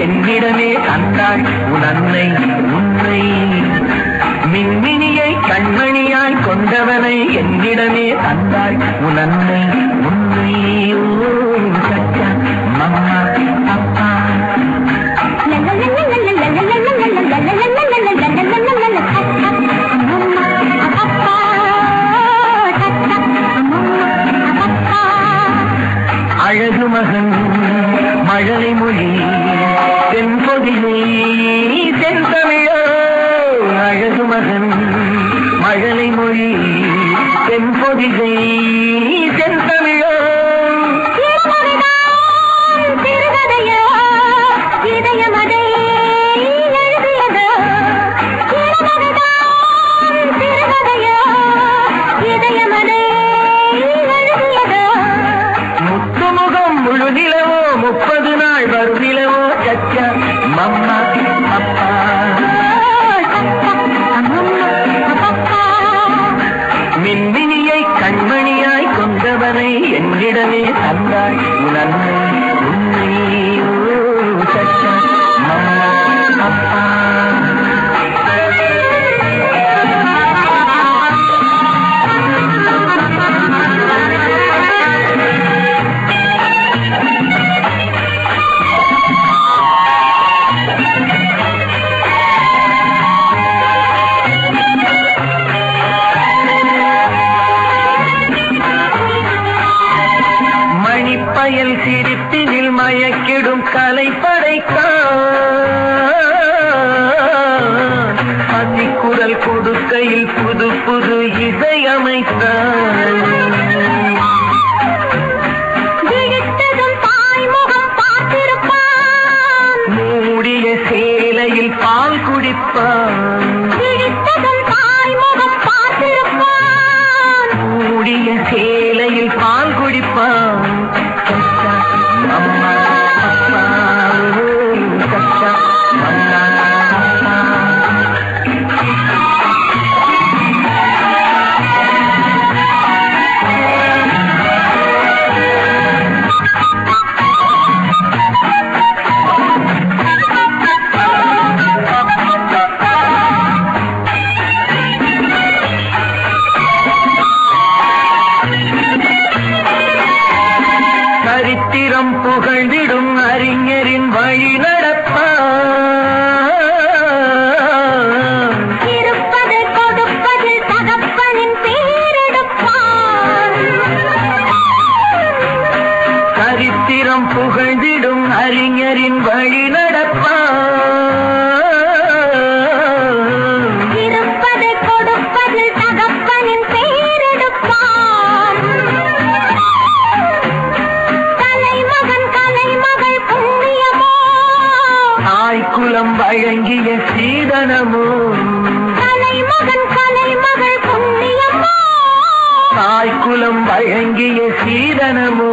என்றிடமே தந்தாய் உனன்னை உன்னை மின்மினியை கண்மணியாய் கொண்டவனை என்றிடமே தந்தாய் உனன்னை உன்னை மம்மா அப்பா. அழகு மகன் மழலை மொழி. தென்பொதிகை தென்தமிழோ அழகு மகன் மழலை மொழி தென்பொதிகை கண்மணியாய் கொண்டவனை தந்தாய் தந்தாள் உனன்னை உன்னை சச்சா மம்மா காட்டினில் மயக்கிடும் கலை படைத்தான் அதிக்குரல் கொடுக்கையில் புது புது இசை புகழ்ந்திடும் அறிஞரின் வழி நடப்பான் சரித்திரம் புகழ்ந்திடும் அறிஞரின் வழி நடப்பான் தாய்க்குலம் வழங்கிய சீதனமோ தாய்க்குலம் வழங்கிய சீதனமோ சச்சா அம்மா